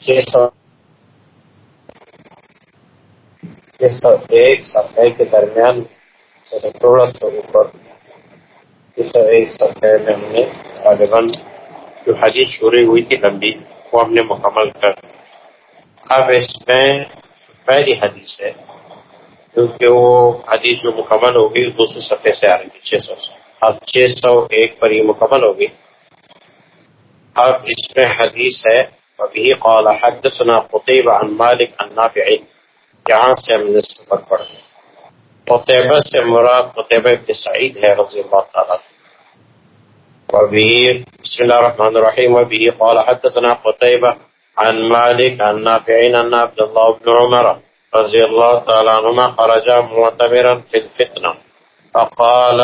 چھ سو چھ سو ایک صفحے کے درمیان تھوڑا سا اوپر چھ سو ایک صفحے میں ہم نے غالباً جو حدیث شروع ہوئی تھی لمبی، وہ ہم نے مکمل کر۔ اب اس میں پہلی حدیث ہے، کیونکہ وہ حدیث جو مکمل ہوگی، دوسرے صفحے سے آ رہی ہے، چھ سو سے۔ اب چھ سو ایک پر یہ مکمل ہوگی۔ اب اس میں حدیث ہے ابھی قال حدثنا قطیب عن مالک عن نافع. جہاں سے ہم نے سفر پڑھ قطیبہ سے مراد قطیبہ ابن سعید ہے، رضی اللہ تعالیٰ وبه، بسم الله الرحمن الرحيم وبه قال حدثنا قتيبة عن مالك عن نافع عن عبد الله بن عمر رضي الله تعالى عنهما خرج معتبرا في الفتنة. فقال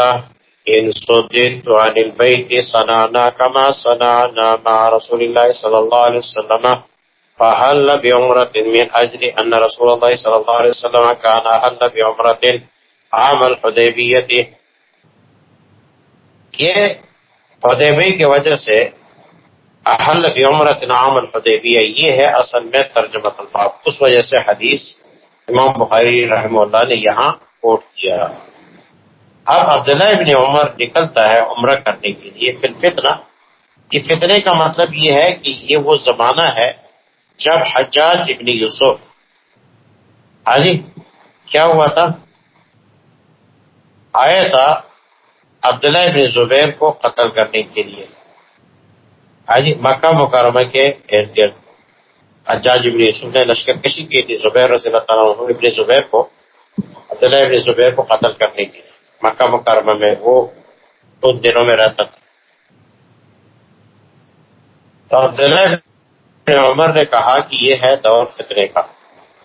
إن صددت عن البيت صنعنا كما صنعنا مع رسول الله صلى الله عليه وسلم، فهل بعمرة من أجل أن رسول الله صلى الله عليه وسلم كان أهل بعمرة؟ عام الحديبية. یہ حدیبی کی وجہ سے احل بعمرت نعام الحدیبیہ یہ ہے اصل میں ترجمہ الفاظ اس وجہ سے حدیث امام بخاری رحمہ اللہ نے یہاں کوٹ کیا۔ اب عبداللہ ابن عمر نکلتا ہے عمرہ کرنے کے لیے، پھر فتنہ۔ یہ فتنے کا مطلب یہ ہے کہ یہ وہ زمانہ ہے جب حجاج ابن یوسف۔ ہاں جی کیا ہوا تھا؟ آیا تھا عبداللہ ابن زبیر کو قتل کرنے کے لیے۔ ہاں جی مکہ مکرمہ کے ارد گرد حجاج ابن یوسف نے لشکر کشی کی تھی زبیر رضی اللہ تعالیٰ ابن زبیر کو، عبداللہ ابن زبیر کو قتل کرنے کے لیے۔ مکہ مکرمہ میں وہ ان دنوں میں رہتا تھا۔ تو عبداللہ عمر نے کہا کہ یہ ہے دور فتنے کا۔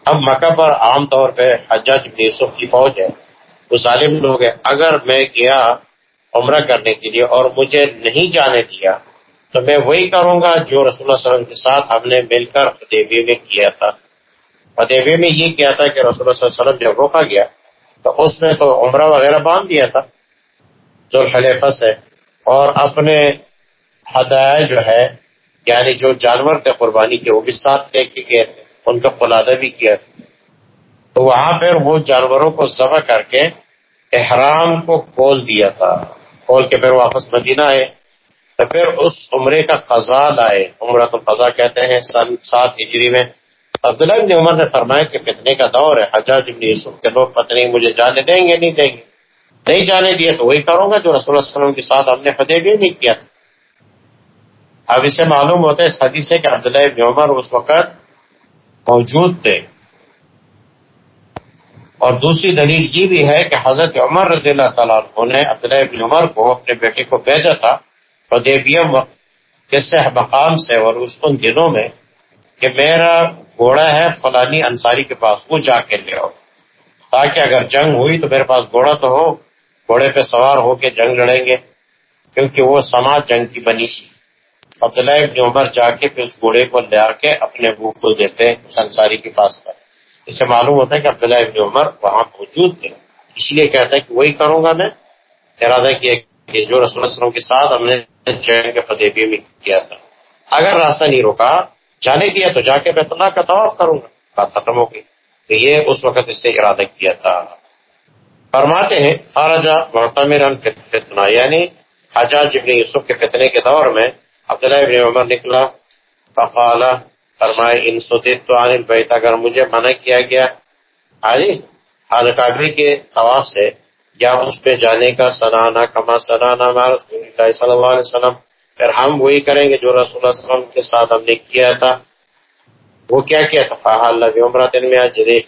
اب مکہ پر عام طور پہ حجاج بن یوسف کی فوج ہے۔ وہ ظالم لوگ ہیں۔ اگر میں گیا عمرہ کرنے کے لیے اور مجھے نہیں جانے دیا تو میں وہی کروں گا جو رسول اللہ علیہ وسلم کے ساتھ ہم نے مل کر ادیبی میں کیا تھا۔ ادیبی میں یہ کیا تھا کہ رسول اللہ صلی اللہ علیہ وسلم جب روکا گیا تو اس میں تو عمرہ وغیرہ باندھ دیا تھا، جو خلیفہ سے۔ اور اپنے ہدایہ جو ہے یعنی جو جانور تھے قربانی کے، وہ بھی ساتھ لے کے گئے تھے۔ ان کا قلادہ بھی کیا تھا۔ تو وہاں پھر وہ جانوروں کو ذبح کر کے احرام کو کھول دیا تھا۔ کھول کے پھر واپس مدینہ آئے۔ تو پھر اس عمرے کا قضا لائے۔ عمرہ تو قضا کہتے ہیں، سن سات ہجری میں۔ عبداللہ ابن عمر نے فرمایا کہ فتنے کا دور ہے، حجاج ابن یوسف کے لوگ پتنی مجھے جانے دیں گے، نہیں دیں گے۔ نہیں جانے دیے تو وہی کروں گا جو رسول اللہ علیہ وسلم کے ساتھ ہم نے فتح بھی نہیں کیا تھا اب اسے معلوم ہوتا ہے اس حدیث سے کہ عبداللہ ابن عمر اس وقت موجود تھے۔ اور دوسری دلیل یہ بھی ہے کہ حضرت عمر رضی اللہ تعالیٰ عنہ نے عبداللہ ابن عمر کو اپنے بیٹے کو بھیجا تھا حدیبیم کس مقام سے اور اس ان دنوں میں کہ میرا گھوڑا ہے، فلانی انصاری کے پاس، وہ جا کے لے آؤ۔ تاکہ اگر جنگ ہوئی تو میرے پاس گھوڑا تو ہو۔ گھوڑے پہ سوار ہو کے جنگ لڑیں گے، کیونکہ وہ سماج جنگ کی بنی تھی۔ عبداللہ ابن عمر جا کے پھر اس گھوڑے کو لے کے اپنے بو کو دیتے، اس انصاری کے پاس کر اسے معلوم ہوتا ہے کہ عبداللہ ابن عمر وہاں موجود تھے۔ اس لیے کہتا ہے کہ وہی کروں گا میں۔ ارادہ کیا کہ جو رسول اللہ وسلم کے ساتھ ہم نے جنگ کے فتح میں کیا تھا۔ اگر راستہ نہیں روکا جانے دیا تو جا کے بیت اللہ کا طواف کروں گا۔ بات ختم ہو گئی۔ تو یہ اس وقت اس نے ارادہ کیا تھا۔ فرماتے ہیں، خارجہ محتمر فتنا یعنی حجاج ابن یوسف کے فتنے کے دور میں عبداللہ ابن عمر نکلا فقال فرمائے، ان سدید تو عن البیت، اگر مجھے منع کیا گیا حاجی حال کعبے کے طواف سے، یا اس پہ جانے کا سنانا، کما سنانا رسول اللہ صلی اللہ علیہ وسلم پھر ہم وہی کریں گے جو رسول اللہ صلی اللہ علیہ وسلم کے ساتھ ہم نے کیا تھا۔ وہ کیا کیا تھا؟ فہال عمرہ دن میں اجرے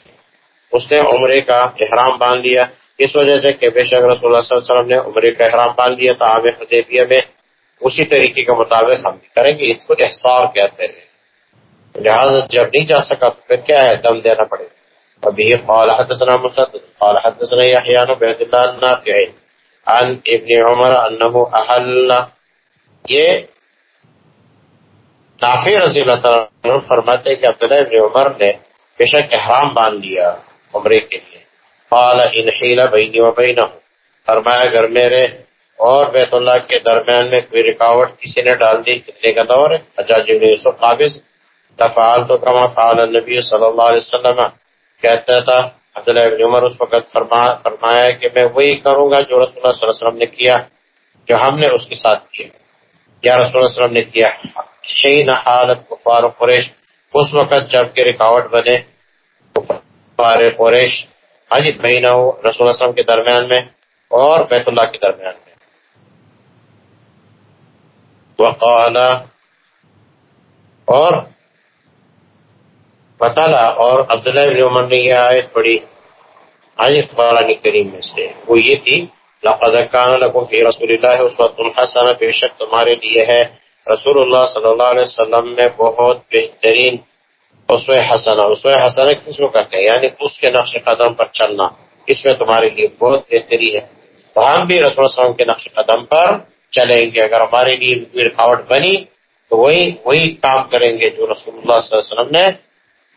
اس نے عمرے کا احرام باندھ لیا۔ اس وجہ سے کہ بے شک رسول اللہ صلی اللہ علیہ وسلم نے عمرے کا احرام باندھ لیا تھا عام حدیبیہ میں۔ اسی طریقے کے مطابق ہم بھی کریں گے۔ اس کو احسار کہتے ہیں۔ لہٰذا جب نہیں جا سکا تو پھر کیا ہے؟ دم دینا پڑے گا۔ ابھی قال حدثنا مسدد، قال حدثنا يحيى بن عبد الله النافع عن ابن عمر انه احل یہ نافع رضی اللہ تعالیٰ فرماتے ہیں کہ عبداللہ ابن عمر نے بے شک احرام باندھ لیا عمرے کے لیے۔ قال ان حیل بینی و بینہم۔ فرمایا، اگر میرے اور بیت اللہ کے درمیان میں کوئی رکاوٹ کسی نے ڈال دی، کتنے کا دور ہے؟ حجاج ابن یوسف قابض۔ تفعال تو کما فعال النبی صلی اللہ علیہ وسلم۔ کہتا تھا عبداللہ ابن عمر، اس وقت فرمایا کہ میں وہی کروں گا جو رسول اللہ صلی اللہ علیہ وسلم نے کیا، جو ہم نے اس کے ساتھ کیا۔ یا رسول اللہ علیہ وسلم نے کیا؟ حین حالت کفار قریش. اس وقت جبکہ رکاوٹ بنے، کفار قریش حج مہینہ ہو، رسول اللہ علیہ وسلم کے درمیان میں اور بیت اللہ کے درمیان میں۔ وقال، اور بتالا اور عبداللہ بن عمر نے یہ آیت پڑھی آج قرآن کریم میں سے۔ وہ یہ تھی لقد کان لکم فی رسول اللہ اسوۃ حسنہ بے شک تمہارے لیے ہے۔ رسول اللہ صلی اللہ علیہ وسلم میں بہت بہترین اسوہ حسنہ۔ اسوہ حسنہ کس کو کہتے ہیں؟ یعنی اس کے نقش قدم پر چلنا۔ اس میں تمہارے لیے بہت بہتری ہے۔ تو ہم بھی رسول اللہ علیہ وسلم کے نقش قدم پر چلیں گے۔ اگر ہمارے لیے کوئی رکاوٹ بنی، تو وہی وہی کام کریں گے جو رسول اللہ صلی اللہ علیہ وسلم نے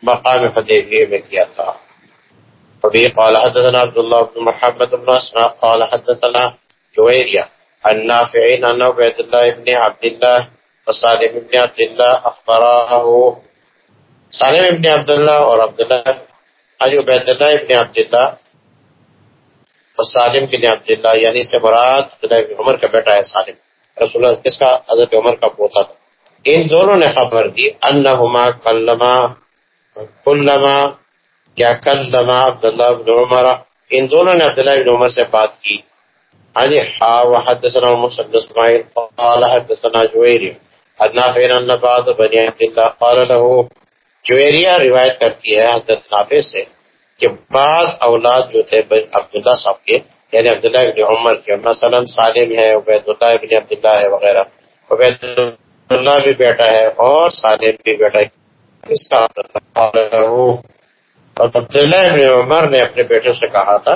مقام حدیبیہ میں کیا تھا۔ ابھی قال حدثنا عبد الله بن محمد بن اسماء قال حدثنا جويريا النافع عن عبد الله بن عبد الله وسالم بن عبد الله اخبره سالم بن عبد الله اور عبد الله عن عبد الله بن عبد الله سالم بن عبد اللہ یعنی سے مراد عبداللہ عمر کا بیٹا ہے سالم رسول اللہ کس کا؟ حضرت عمر کا پوتا تھا۔ ان دونوں نے خبر دی انہما کلما کلما یا کلما عبداللہ بن عمر. ان دونوں نے عبداللہ بن عمر سے بات کی. ہاں جی ہاں وحدثنا مسلم اسماعیل قال حدثنا جویری النافع ان بعض بنی عبداللہ. قال له جویریہ روایت کرتی ہے حضرت نافع سے کہ بعض اولاد جو تھے عبداللہ صاحب کے یعنی عبداللہ ابن عمر کے، مثلا سالم ہے عبید اللہ ابن عبداللہ ہے، وغیرہ. عبید اللہ بھی بیٹا ہے اور سالم بھی بیٹا ہے. اس کا عبداللہ ابن عمر نے اپنے بیٹے سے کہا تھا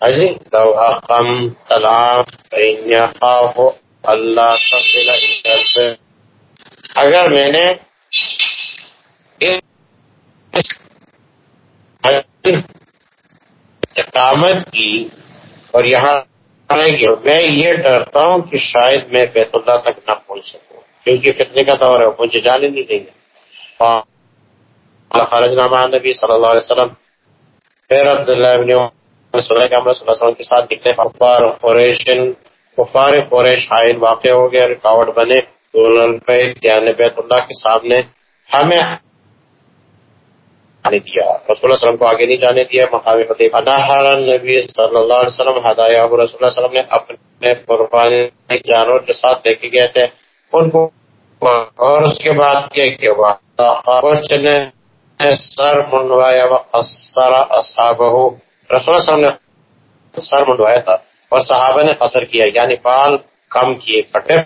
اجی لو اقم طلاق اللہ اگر میں نے اقامت کی اور یہاں میں یہ ڈرتا ہوں کہ شاید میں بیت اللہ تک نہ پہنچ سکوں، کیونکہ فتنے کا دور ہے، مجھے جانے نہیں دیں گے۔ خارج نامہ نبی صلی اللہ علیہ وسلم پھر عبداللہ ابن صلی اللہ علیہ وسلم کے ساتھ نکلے کفار قریشن کفار، قریش حائل واقع ہو گیا رکاوٹ بنے۔ دونوں بیت اللہ کے سامنے ہمیں جانے دیا۔ رسول اللہ علیہ وسلم کو آگے نہیں جانے دیا۔ مقام فتح نبی صلی اللہ علیہ وسلم ہدایا رسول اللہ علیہ وسلم نے اپنے قربانی جانور کے ساتھ لے کے گئے تھے۔ ان کو اور اس کے بعد کیا کیا ہوا کچھ نے سر منڈوایا وقصر اصحابہ۔ رسول اللہ وسلم نے سر منڈوایا تھا اور صحابہ نے قصر کیا یعنی بال کم کیے کٹے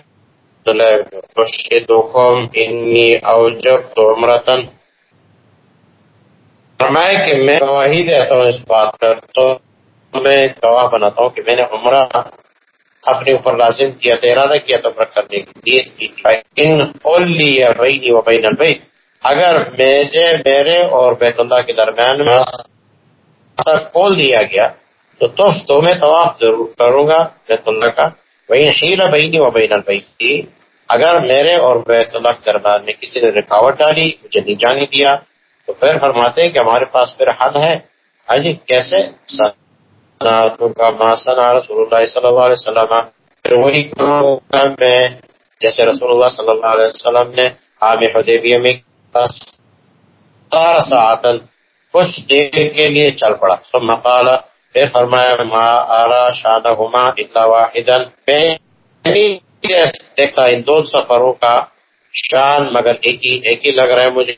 انی اوجب عمرتن فرمائے کہ میں گواہی دیتا ہوں اس بات پر، تو میں گواہ بناتا ہوں کہ میں نے عمرہ اپنے اوپر لازم کیا تھا ارادہ کیا تھا عمرہ کرنے کی ان بینی و بین البیت۔ اگر مجھے میرے اور بیت اللہ کے درمیان میں کھول دیا گیا، تو توف تو میں طواف ضرور کروں گا بیت اللہ کا۔ وہی حیل بینی و بین البیت اگر میرے اور بیت اللہ کے درمیان میں کسی نے رکاوٹ ڈالی، مجھے نہیں جانے دیا، تو پھر فرماتے ہیں کہ ہمارے پاس پھر حل ہے۔ ہاں جی کیسے؟ کا ماسنا رسول اللہ صلی اللہ علیہ وسلم پھر وہی میں، جیسے رسول اللہ صلی اللہ علیہ وسلم نے عام حدیبیہ میں ساعتن کچھ دیر کے لیے چل پڑا۔ تو مقالا پھر فرمایا، ما آرا شاد ہما اللہ واحدن دیکھتا ان دو سفروں کا شان مگر ایک ہی ایک ہی لگ رہا ہے مجھے۔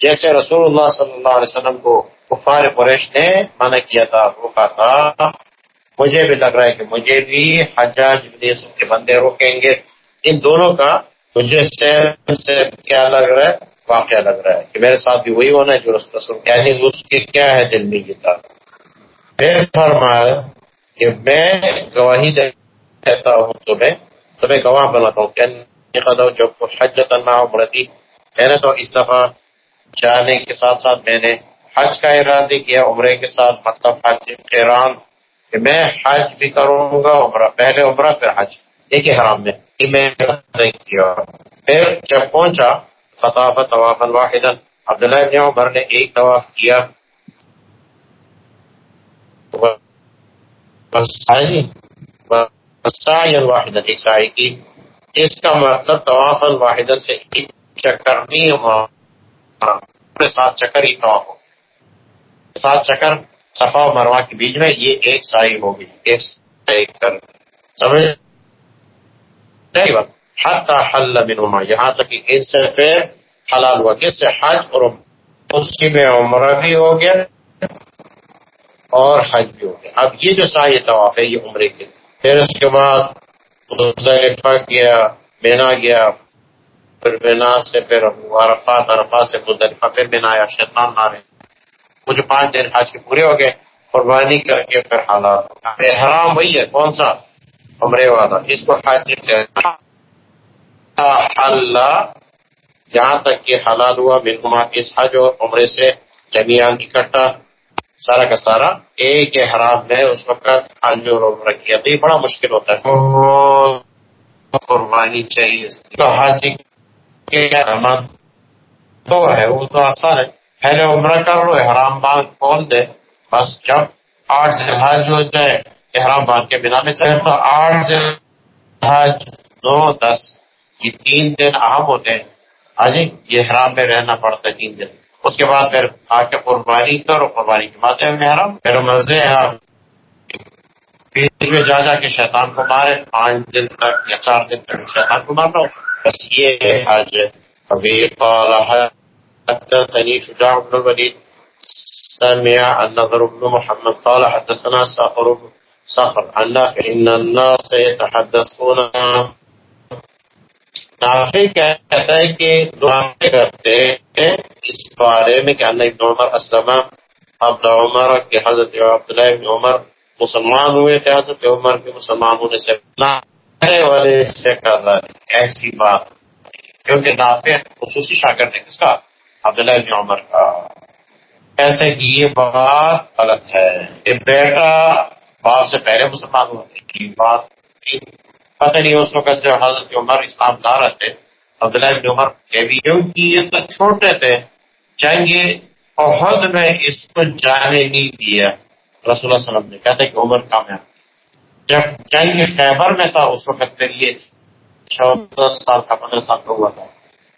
جیسے رسول اللہ صلی اللہ علیہ وسلم کو کفار قریش نے منع کیا تھا روکا تھا، مجھے بھی لگ رہا ہے کہ مجھے بھی حجاج یوسف کے بندے روکیں گے۔ ان دونوں کا مجھے سے کیا لگ رہا ہے؟ واقعہ لگ رہا ہے کہ میرے ساتھ بھی وہی ہونا ہے جو رسول یعنی اس کے کیا ہے دل میں یہ تھا؟ پھر فرمایا کہ میں گواہی دیتا ہوں تمہیں تمہیں گواہ بناتا ہوں۔ کہ جب حج کرنا عمرتی، میں نے تو اس دفعہ جانے کے ساتھ ساتھ میں نے حج کا ارادہ کیا، عمرے کے ساتھ مطلب حج حیران کہ میں حج بھی کروں گا عمرہ، پہلے عمرہ، پھر حج۔ ایک حرام میں میں کیا۔ پھر جب پہنچا فطاف طوافا واحدا. عبداللہ ابن عمر نے ایک طواف کیا. واحدا، ایک سائی کی. اس کا مطلب طواف واحدا سے ایک چکر نہیں ہوا. سات چکر ہی طواف ہو سات چکر صفا و مروا کے بیچ میں یہ ایک سائی ہوگی ایک سائی کر. سمجھ نہیں بات حتی حل منہما یہاں تک کہ ان سے پھر حلال ہوا۔ کس سے؟ حج اور اسی میں عمرہ بھی ہو گیا اور حج بھی ہو گیا۔ اب یہ جو سائی طواف ہے، یہ عمرے کے۔ پھر اس کے بعد مزدلفہ گیا بینا گیا، پھر بینا سے پھر عرفات عرفات سے مزدلفہ پھر بینا آیا شیطان مارے مجھے پانچ دن حج کے پورے ہو گئے، قربانی کر کے پھر حالات احرام وہی ہے، کون سا؟ عمرے والا۔ اس کو حج اللہ جہاں تک کہ حلال ہوا منہما اس حج اور عمرے سے جمیان اکٹھا سارا کا سارا ایک احرام میں اس وقت حج اور عمرہ کیا۔ تو یہ بڑا مشکل ہوتا ہے۔ قربانی چاہیے۔ حج کے تو ہے وہ تو آسان ہے۔ پہلے عمرہ کر لو احرام باندھ کھول دے۔ بس جب آٹھ سے حج ہو جائے احرام باندھ کے بنا میں چاہے تو آٹھ سے حج دو دس۔ یہ تین دن اہم ہوتے ہیں۔ ہاں جی یہ حرام میں رہنا پڑتا ہے تین دن۔ اس کے بعد پھر آ کے قربانی کرو، قربانی کے بعد حرام پھر مزے میں جا جا کے شیطان کو مارے، پانچ دن تک یا چار دن تک شیطان کو مارنا۔ بس یہ آج ابھی حدثني شجاع بن الوليد سمع النظر بن محمد، قال حدثنا صخر صخر عن نافع ان الناس يتحدثون نافع کہتا ہے کہ دعائیں کرتے ہیں۔ اس بارے میں کہ اللہ ابن عمر اسلم، عبد عمر کہ حضرت عبداللہ ابن عمر مسلمان ہوئے تھے۔ حضرت عمر کے مسلمان ہونے سے والے سے کر ایسی بات کیونکہ نافع خصوصی شاگرد ہے کس کا؟ عبداللہ ابن عمر کا۔ کہتے ہیں کہ یہ بات غلط ہے۔ یہ بیٹا باپ سے پہلے مسلمان ہوتے بات پتہ نہیں اس وقت جو حضرت عمر اسلام دار تھے، عبداللہ ابن عمر کے بھی کیونکہ یہ تو چھوٹے تھے جنگ عہد میں اس کو جانے نہیں دیا۔ رسول اللہ وسلم نے کہتے کہ عمر کامیاب جب جنگ خیبر میں تھا، اس وقت پھر یہ چودہ سال کا، پندرہ سال کا ہوا تھا۔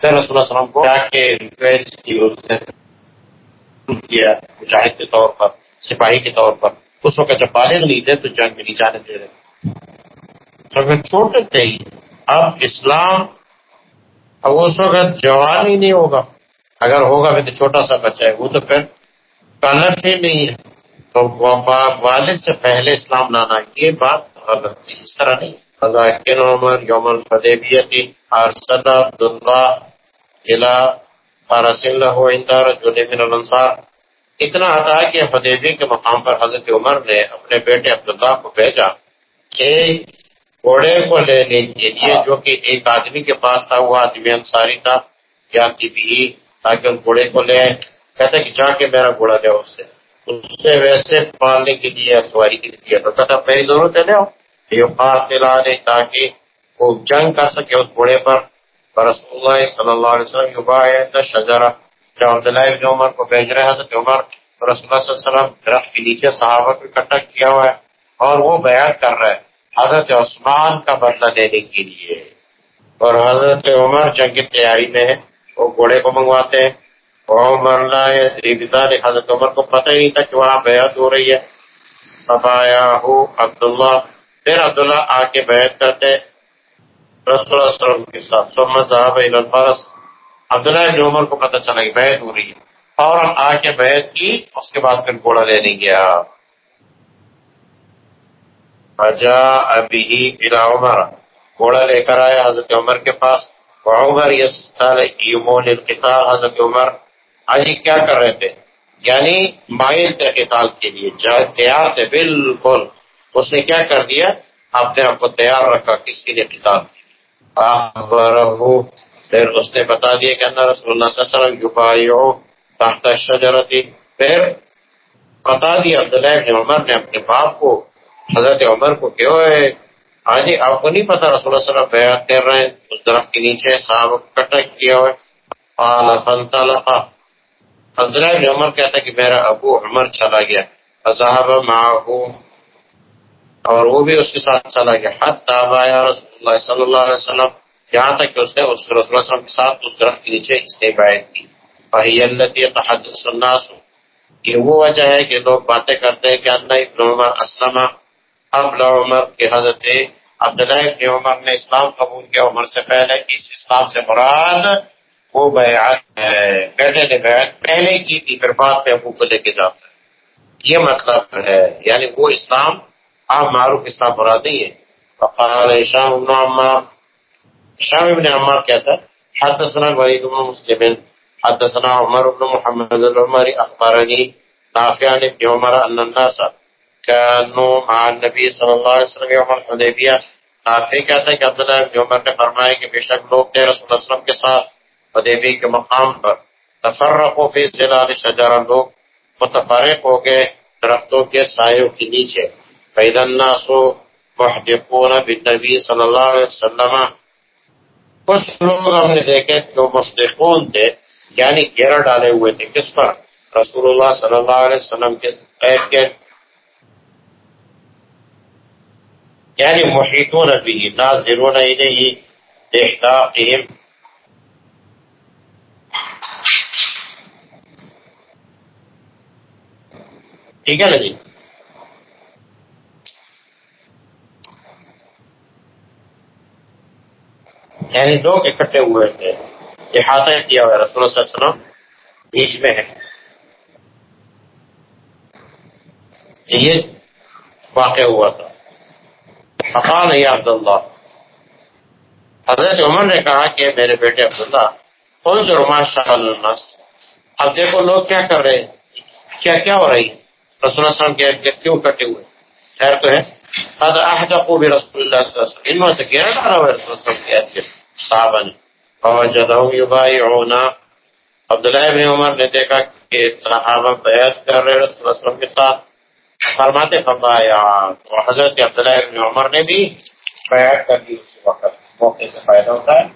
پھر رسول اللہ وسلم کو جا کے ریکویسٹ کی اس نے کیا مجاہد کے طور پر، سپاہی کے طور پر۔ اس وقت جب بالغ نہیں تھے تو جنگ میں نہیں جانے دے رہے۔ اگر چھوٹے تھے ہی۔ اب اسلام اب اس وقت جوان ہی نہیں ہوگا۔ اگر ہوگا بھی تو چھوٹا سا بچہ ہے۔ وہ تو پھر غلط ہی نہیں ہے۔ تو والد سے پہلے اسلام لانا یہ بات غلط تھی اس طرح نہیں۔ عمر یوم الفدیبیتی ارسل عبداللہ قلعہ فارس اللہ اندار من الانصار۔ اتنا ہٹا کہ فدیبی کے مقام پر حضرت عمر نے اپنے بیٹے عبداللہ کو بھیجا کہ گھوڑے کو لینے کے لیے جو کہ ایک آدمی کے پاس تھا وہ آدمی انصاری تھا یا بھی تاکہ اس گھوڑے کو لے آئے کہتے کہ جا کے میرا گھوڑا لے اس سے۔ اس سے ویسے پالنے کے لیے سواری کے لیے تو کہتا میری دونوں چلے ہو یہ تاکہ وہ جنگ کر سکے اس گھوڑے پر۔ رسول اللہ صلی اللہ علیہ وسلم یوبا شجرا جب عبداللہ ابن عمر کو بھیج رہے حضرت عمر رسول اللہ صلی اللہ علیہ وسلم درخت کے نیچے صحابہ کو اکٹھا کیا ہوا ہے اور وہ بیعت کر رہے ہیں۔ حضرت عثمان کا بدلہ دینے کے لیے۔ اور حضرت عمر جنگ کی تیاری میں وہ گھوڑے کو منگواتے ہیں۔ عمر نے حضرت عمر کو پتہ ہی نہیں تھا کہ وہاں بیعت ہو رہی ہے۔ آیا ہو عبداللہ، پھر عبداللہ آ کے بیعت کرتے رسول اللہ علیہ وسلم کے ساتھ سمت صاحب الفارس عبداللہ ابن عمر کو پتہ چلا کہ بیعت ہو رہی ہے۔ اور آ کے بیعت کی، اس کے بعد پھر گھوڑا لینے گیا۔ ابھی الا عمر. گھوڑا لے کر آیا حضرت عمر کے پاس. عمر یمون القتال حضرت عمر، آج کیا کر رہے تھے؟ یعنی مائل تھے قتال کے لیے تیار تھے، بالکل۔ اس نے کیا کر دیا؟ اپنے آپ کو تیار رکھا کس کے لیے قتال؟ پھر اس نے بتا دیا کہ اللہ رسول اللہ صلی اللہ علیہ وسلم تحت الشجرتی پھر بتا دیا عبداللہ بن عمر نے اپنے باپ کو حضرت عمر کو کیوں ہے ہاں جی آپ کو نہیں پتا رسول اللہ صلی اللہ علیہ وسلم بیعت کر رہے ہیں، اس درخت کے نیچے صاحب کٹا کیا ہوا قال، فانطلق۔ عبداللہ بن عمر کہتا کہ میرا ابو عمر چلا گیا۔ فذهب معه اور وہ بھی اس کے ساتھ چلا گیا۔ حتی آیا رسول اللہ صلی اللہ علیہ وسلم، یہاں تک کہ اس نے اس رسول اللہ علیہ وسلم کے ساتھ اس درخت کے نیچے اس نے بیعت کی۔ فہی اللتی تحدث الناس۔ یہ وہ وجہ ہے کہ لوگ باتیں کرتے ہیں کہ اللہ ابن عمر اسلم قبل عمر کے حضرت عبداللہ ابن عمر نے اسلام قبول کیا، عمر سے پہلے، اس اسلام سے مراد وہ بیعت بیٹے نے بیعت پہلے کی تھی، پھر بعد میں ابو کو لے کے جاتا ہے۔ یہ مطلب ہے یعنی وہ اسلام، آپ معروف اسلام مراد نہیں ہے۔ فقال شام ابن عمار، شام ابن عمار کہتا حدثنا الولید بن مسلم، حدثنا عمر بن محمد العمر اخبرني نافع عن ابن عمر ان الناس كانوا مع النبي صلى الله عليه وسلم يوم الحديبيه نافع کہتا ہے کہ عبداللہ ابن عمر نے فرمایا کہ بے شک لوگ تھے رسول اللہ علیہ وسلم کے ساتھ حدیبی کے مقام پر تفرقوا فی ظلال شجر لوگ متفرق ہو گئے درختوں کے سایوں کے نیچے. فید الناس محدقون بالنبی صلی اللہ علیہ وسلم. کچھ لوگ ہم نے دیکھے جو مصدقون تھے یعنی گھیرا ڈالے ہوئے تھے. کس پر؟ رسول اللہ صلی اللہ علیہ وسلم کے قید کے یعنی محیطون بھی ناظرون الیہ احداقهم ٹھیک ہے نا جی؟ یعنی لوگ اکٹھے ہوئے تھے، احاطہ کیا ہوا رسول صلی اللہ علیہ وسلم؟ بیچ میں ہے۔ یہ واقع ہوا تھا۔ فقال یا عبداللہ حضرت عمر نے کہا کہ میرے بیٹے عبداللہ کون سے روما شاہ الناس. اب دیکھو لوگ کیا کر رہے ہیں؟ کیا کیا ہو رہی رسول اللہ صلی اللہ علیہ وسلم کے کیوں کٹے ہوئے؟ خیر تو ہے۔ هذا احدقوا برسول الله صلی اللہ علیہ وسلم۔ انہوں سے گیرہ ڈالا ہوا رسول اللہ صلی اللہ علیہ وسلم کے صحابہ نے۔ فوجدهم يبايعون عبداللہ ابن عمر نے دیکھا کہ صحابہ بیعت کر رہے رسول اللہ صلی اللہ علیہ وسلم کے ساتھ۔ فرماتے فبایا تو حضرت عبداللہ ابن عمر نے بھی بیعت کر دی اس وقت۔ موقع سے فائدہ ہوتا ہے۔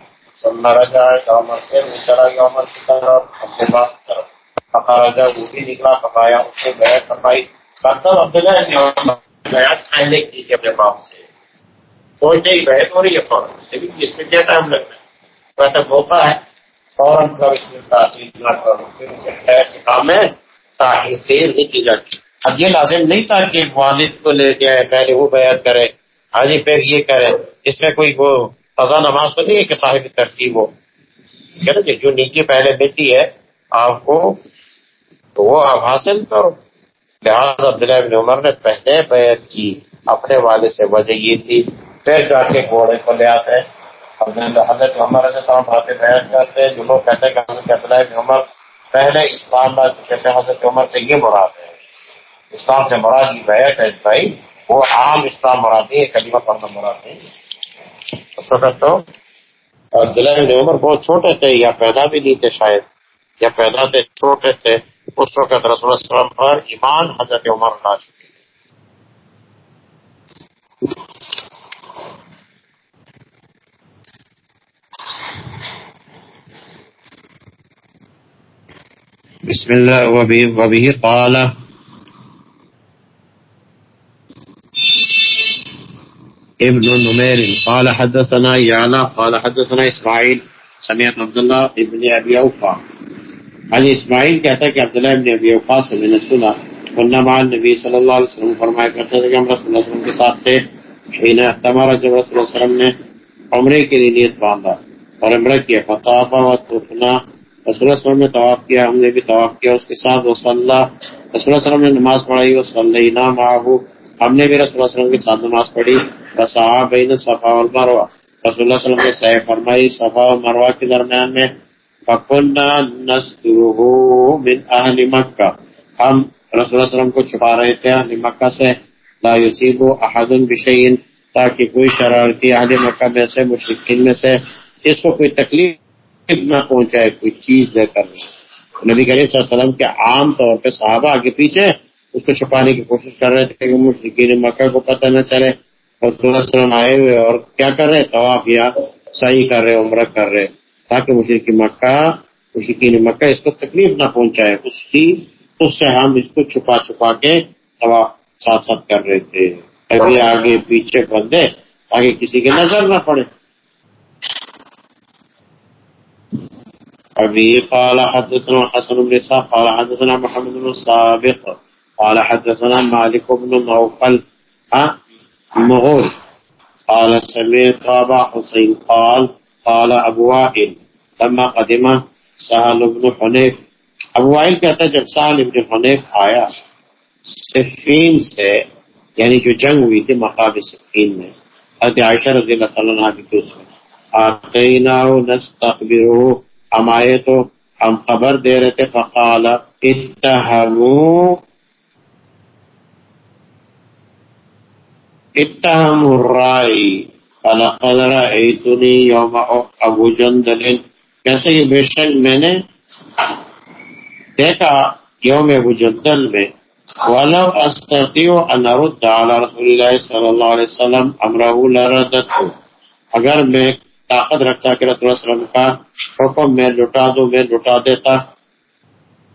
سننا رجا عمر سے چلا گیا عمر کی طرف۔ اپنے بات طرف۔ فخرجہ وہ بھی نکلا۔ فبایا اس نے بیعت فرمائی۔ مطلب عبداللہ ابن عمر بیعت پہلے کی تھی اپنے باپ سے۔ سوچتے ہی بیعت ہو رہی ہے فوراً۔ اس سے بھی اس میں کیا ٹائم لگتا ہے؟ ویسا موقع ہے۔ فوراً کا اس میں تاخیر نہ کرو پھر کام ہے۔ تاخیر دیر نہیں کی جاتی۔ اب یہ لازم نہیں تھا کہ والد کو لے کے پہلے وہ بیعت کرے حاجی پھر یہ کرے۔ اس میں کوئی وہ قضا نماز تو نہیں ہے کہ صاحب ترتیب ہو۔ نا کہ جو نیچے پہلے ملتی ہے، آپ کو تو وہ آپ حاصل کرو۔ لہٰذا عبداللہ بن عمر نے پہلے بیعت کی، اپنے والد سے وجہ یہ تھی۔ پھر جا کے گھوڑے کو لے آتے حضرت عمر رضی اللہ باتیں بیعت کرتے ہیں۔ جو لوگ کہتے ہیں کہ حضرت عبداللہ بن عمر پہلے اسلام بات کہتے ہیں، حضرت عمر سے یہ مراد ہے۔ اسلام سے مراد یہ بیعت ہے بھائی وہ عام اسلام مراد نہیں ہے کلیمہ پڑھنا مراد نہیں اس وقت تو عبداللہ بن عمر بہت چھوٹے تھے یا پیدا بھی نہیں تھے شاید یا پیدا تھے چھوٹے تھے اس وقت رسول اللہ علیہ وسلم پر ایمان حضرت عمر لا چکے۔ بسم الله وبه, وبه قال ابن نمير قال حدثنا يعلى قال حدثنا اسماعيل سمعت عبد الله ابن ابي اوفا. علی اسماعیل کہتا ہے کہ عبداللہ ابن ابی اوفا سے میں نے سنا قلنا مع النبی صلی اللہ علیہ وسلم فرمایا کرتے تھے کہ ہم رسول اللہ علیہ وسلم کے ساتھ تھے حين احتمر جب رسول اللہ علیہ وسلم نے عمرے کے لیے نیت باندھا اور عمرہ کیا، فطافا و طفنا رسول اللہ وسلم نے طواف کیا، ہم نے بھی طواف کیا، اس کے ساتھ وہ صلاح رسول اللہ علیہ وسلم نے نماز پڑھائی، وہ صلی اللہ معه ہم نے بھی رسول اللہ وسلم کے ساتھ نماز پڑھی۔ بس بین صفا اور مروہ رسول اللہ وسلم نے صحیح فرمائی، صفا اور مروہ کے درمیان میں فکنہ نسترہو من اہل مکہ۔ ہم رسول اللہ وسلم کو چھپا رہے تھے اہل مکہ سے۔ لا یصیبو احد بشیئن تاکہ کوئی شرارتی اہل مکہ میں سے، مشرکین میں سے اس کو کوئی تکلیف نہ پہنچائے، کوئی چیز دے کر۔ نبی کریم صلی اللہ علیہ وسلم کے عام طور پہ صحابہ آگے پیچھے اس کو چھپانے کی کوشش کر رہے تھے کہ مشرقین مکہ کو پتہ نہ چلے۔ اور صلی وسلم آئے ہوئے اور کیا کر رہے؟ طواف یا صحیح کر رہے، عمرہ کر رہے تاکہ مشرقی مکہ یقین مکہ اس کو تکلیف نہ پہنچائے۔ اس کی اس سے ہم اس کو چھپا چھپا کے ساتھ ساتھ کر رہے تھے۔ ابھی آگے پیچھے بندے، آگے کسی کی نظر نہ پڑے۔ ابھی قال حدثنا حسن بن صاحب قال حدثنا محمد بن صابق قال حدثنا مالك بن موقل مغول. قال سمعت ابا حسين قال قال ابو وائل. لما قدم سهل بن حنيف. ابو وائل کہتا ہے، جب سہل ابن حنیف آیا، صفین سے یعنی جو جنگ ہوئی تھی مقاب صفین میں، حضرت عائشہ رضی اللہ تعالیٰ عنہ کی اس میں، آتینا نستقبرو، ہم آئے تو ہم خبر دے رہے تھے، فقال اتہمو اتہم الرائی فلقد رأیتنی یوم ابو جندل۔ کہتے کہ بے شک میں نے دیکھا یوم ابو جندل میں، ولو استطيع ان ارد على رسول الله صلی اللہ علیہ وسلم امره لردته اگر میں طاقت رکھتا کہ رسول اللہ علیہ وسلم کا حکم میں لٹا دوں، میں لٹا دیتا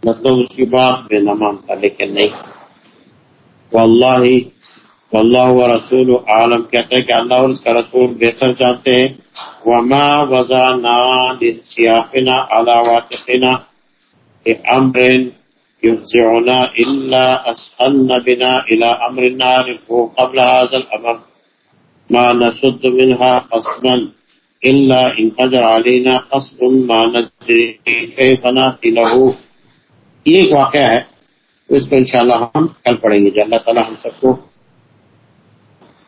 مطلب اس کی بات میں نہ مانتا، لیکن نہیں۔ واللہ واللہ و رسول عالم کہتے ہیں کہ اللہ اور اس کا رسول بہتر جانتے ہیں۔ وما وزانا لسیاقنا علا واتقنا امر يفزعنا إلا أسألنا بنا إلى أمر نعرفه قبل هذا الأمر ما نسد منها قصبا إلا إن قدر علينا قصب ما ندري كيف ناتي له۔ یہ ایک واقعہ ہے، اس کو انشاءاللہ ہم کل پڑھیں گے۔ جو اللہ تعالیٰ ہم سب کو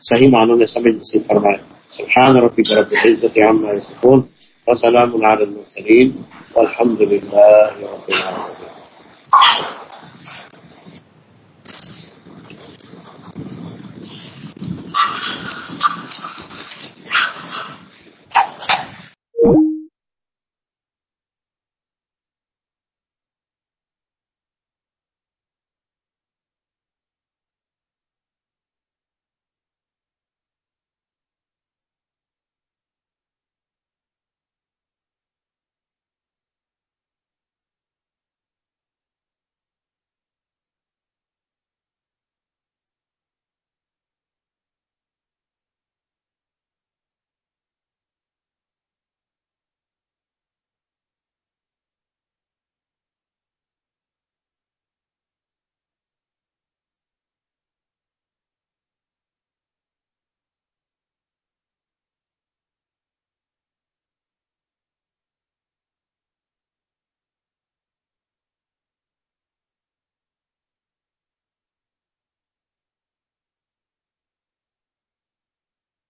صحیح معنوں میں سمجھ نصیب فرمائے۔ سبحان ربی رب العزت عما یصفون وسلام على المرسلين والحمد لله رب العالمين